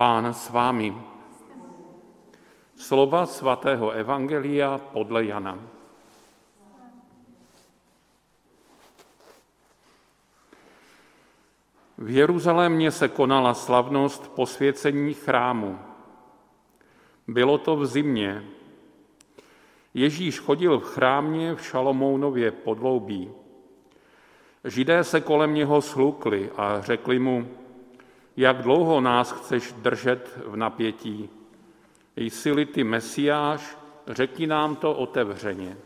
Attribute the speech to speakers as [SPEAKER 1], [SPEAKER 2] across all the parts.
[SPEAKER 1] Pán s vámi. Slova svatého Evangelia podle Jana. V Jeruzalémě se konala slavnost posvěcení chrámu. Bylo to v zimě. Ježíš chodil v chrámě v Šalomounově podloubí. Židé se kolem něho slukli a řekli mu, jak dlouho nás chceš držet v napětí. Jsi-li ty mesiáš, řekni nám to otevřeně.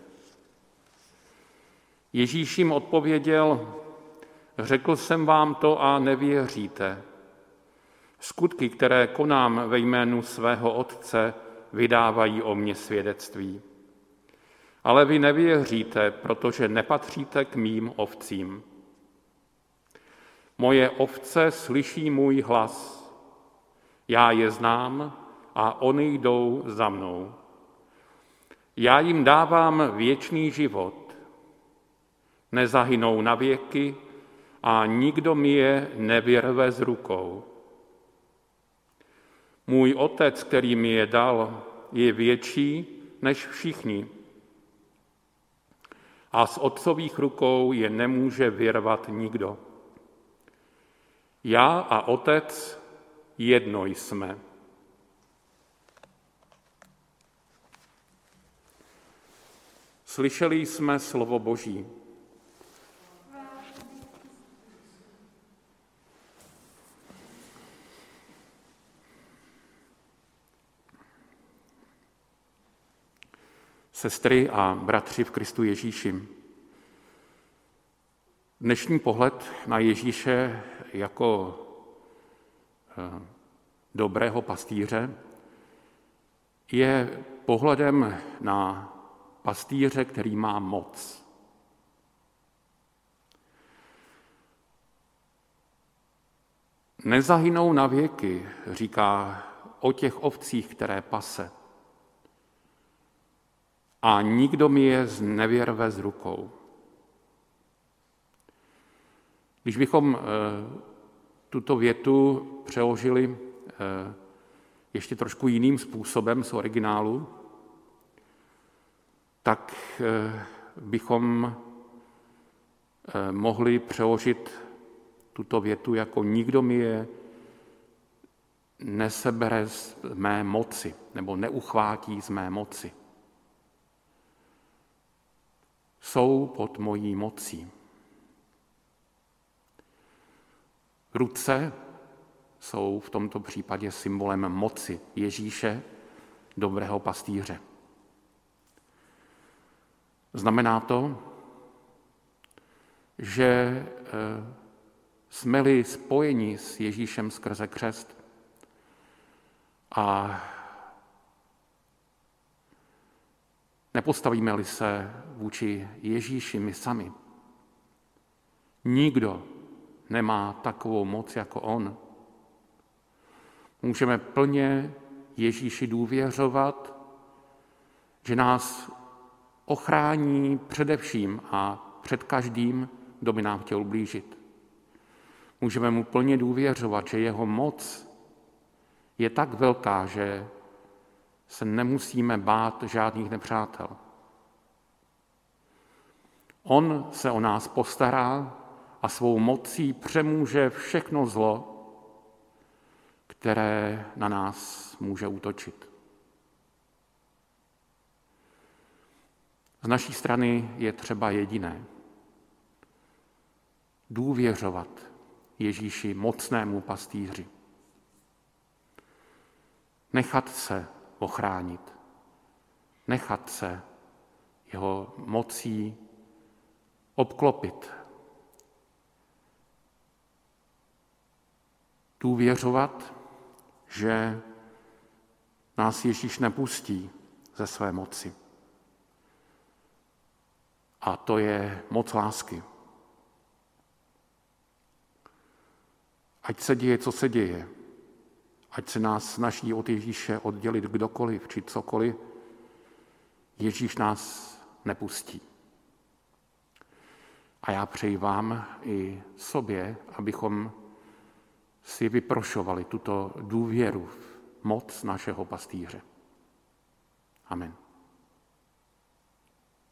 [SPEAKER 1] Ježíš jim odpověděl, řekl jsem vám to a nevěříte. Skutky, které konám ve jménu svého Otce, vydávají o mně svědectví. Ale vy nevěříte, protože nepatříte k mým ovcím. Moje ovce slyší můj hlas. Já je znám a oni jdou za mnou. Já jim dávám věčný život. Nezahynou na věky a nikdo mi je nevyrve z rukou. Můj otec, který mi je dal, je větší než všichni. A z otcových rukou je nemůže vyrvat nikdo. Já a otec jedno jsme. Slyšeli jsme slovo Boží. Sestry a bratři v Kristu Ježíši, dnešní pohled na Ježíše jako eh, dobrého pastýře je pohledem na pastýře, který má moc. Nezahynou na věky, říká o těch ovcích, které pase. A nikdo mi je nevěrve z rukou. Když bychom eh, tuto větu přeložili eh, ještě trošku jiným způsobem z originálu, tak eh, bychom mohli přeložit tuto větu jako nikdo mi je nesebere z mé moci nebo neuchvátí z mé moci. Jsou pod mojí mocí. Ruce jsou v tomto případě symbolem moci Ježíše, dobrého pastýře. Znamená to, že eh, jsme-li spojeni s Ježíšem skrze křest a nepostavíme-li se vůči Ježíši my sami, nikdo nemá takovou moc jako on. Můžeme plně Ježíši důvěřovat, že nás ochrání především a před každým, kdo by nám chtěl blížit. Můžeme mu plně důvěřovat, že jeho moc je tak velká, že se nemusíme bát žádných nepřátel. On se o nás postará a svou mocí přemůže všechno zlo, které na nás může útočit. Z naší strany je třeba jediné. Důvěřovat Ježíši mocnému pastýři. Nechat se ochránit. Nechat se jeho mocí obklopit důvěřovat, že nás Ježíš nepustí ze své moci. A to je moc lásky. Ať se děje, co se děje, ať se nás snaží od Ježíše oddělit kdokoliv či cokoliv, Ježíš nás nepustí. A já přeji vám i sobě, abychom si vyprošovali tuto důvěru v moc našeho pastýře. Amen.